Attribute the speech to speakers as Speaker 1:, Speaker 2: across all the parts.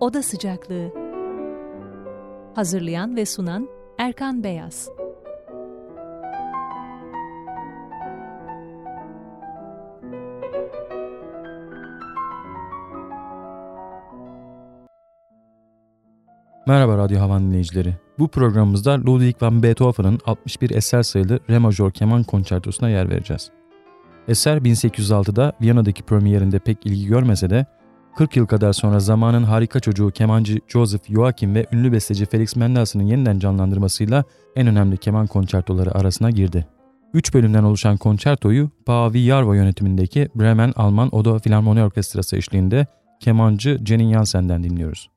Speaker 1: Oda Sıcaklığı Hazırlayan ve sunan Erkan Beyaz
Speaker 2: Merhaba Radyo Havan dinleyicileri. Bu programımızda Ludwig van Beethoven'ın 61 eser sayılı Re majör keman konçertosuna yer vereceğiz. Eser 1806'da Viyana'daki premierinde pek ilgi görmese de 40 yıl kadar sonra zamanın harika çocuğu kemancı Joseph Joachim ve ünlü besteci Felix Mendelssohn'un yeniden canlandırmasıyla en önemli keman konçertoları arasına girdi. 3 bölümden oluşan konçertoyu Pavi Yarva yönetimindeki Bremen Alman Odo Filarmoni Orkestrası eşliğinde kemancı Jenny Jansen'den dinliyoruz.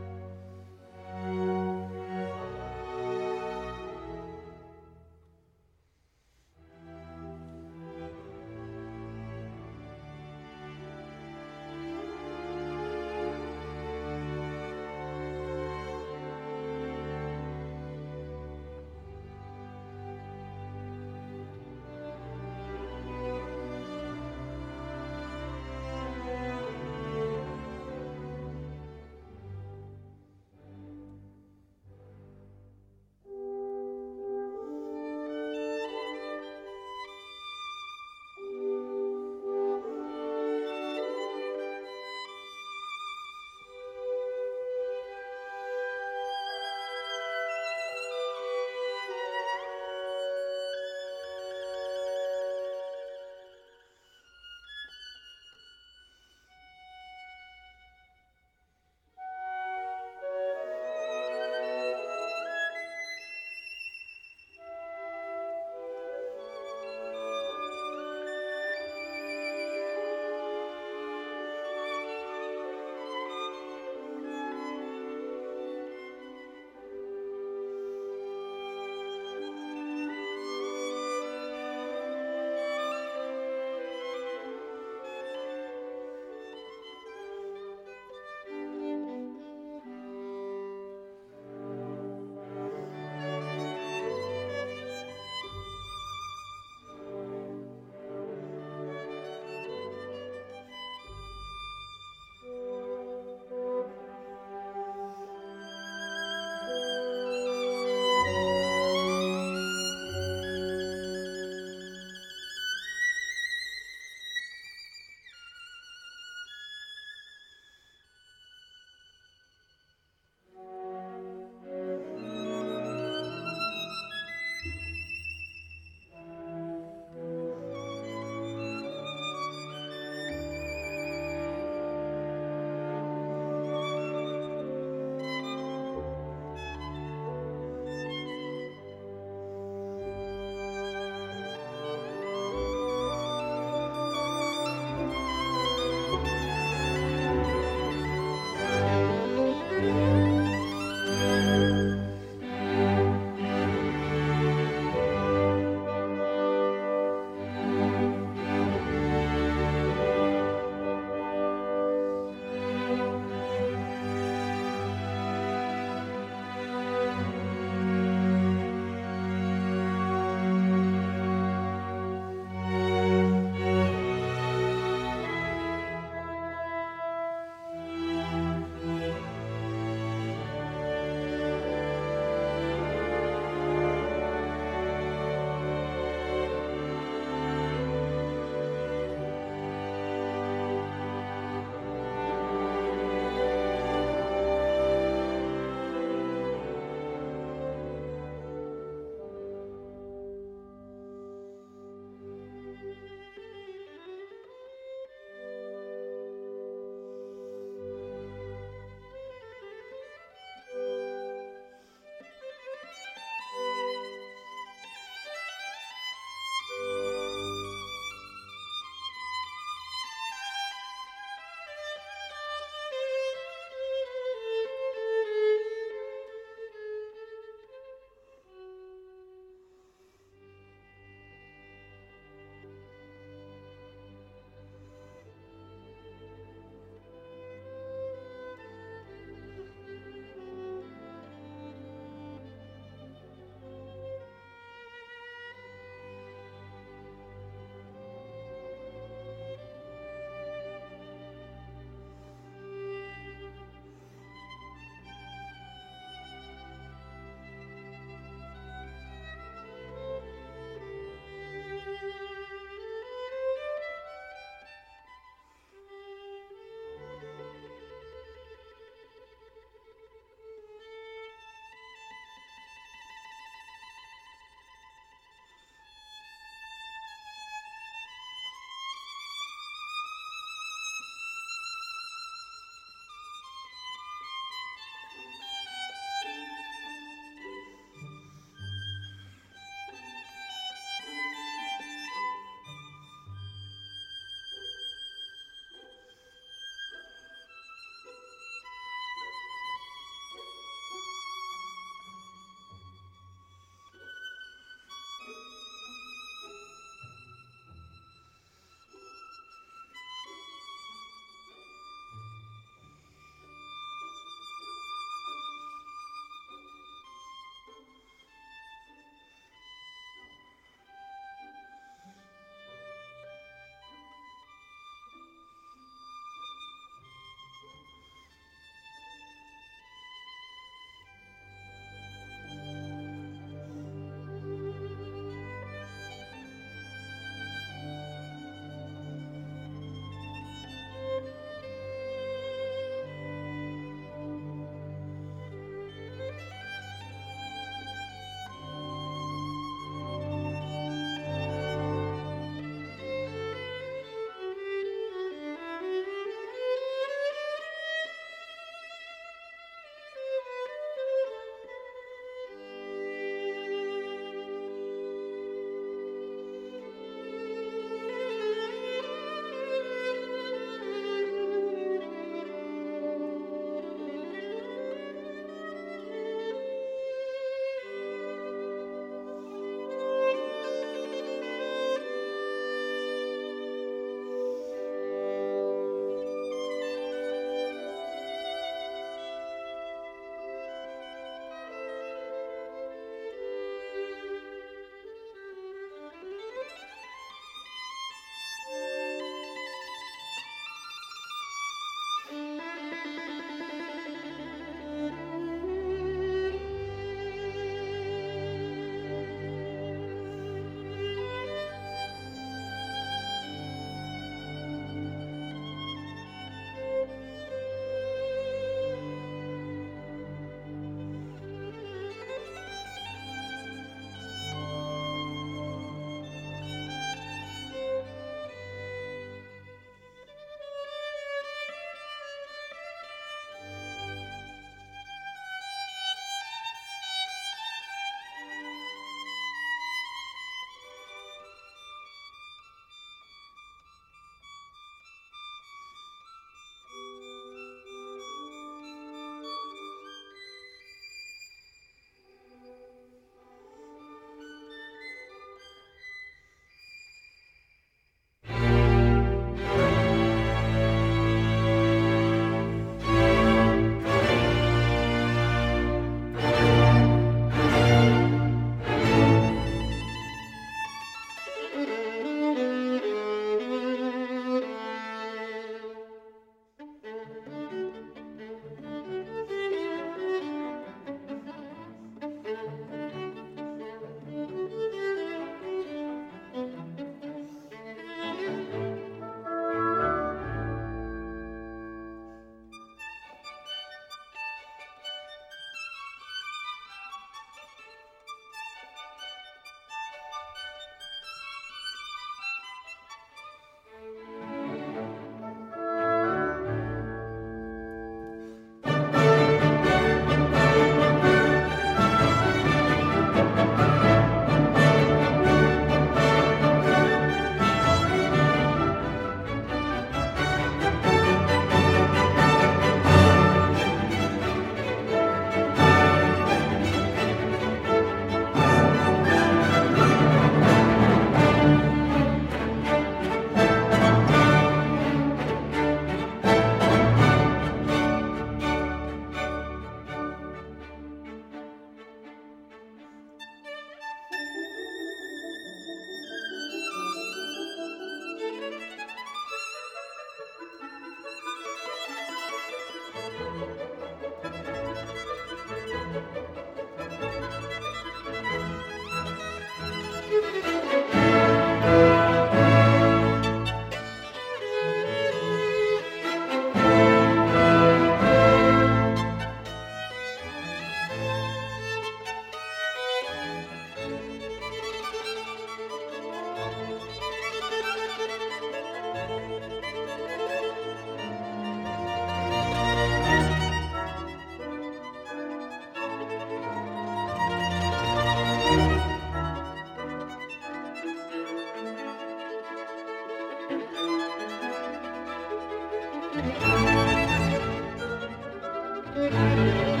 Speaker 3: Música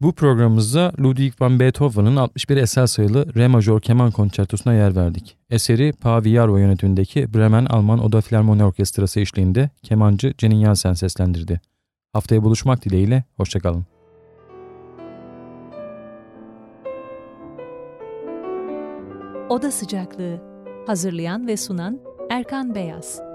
Speaker 2: Bu programımızda Ludwig van Beethoven'ın 61 eser sayılı Re majör keman konçertosuna yer verdik. Eseri Pavi Jarvo yönetimindeki Bremen Alman Oda Filarmoni Orkestrası eşliğinde kemancı Cenin Yansen seslendirdi. Haftaya buluşmak dileğiyle, hoşçakalın.
Speaker 1: Oda Sıcaklığı Hazırlayan ve sunan Erkan Beyaz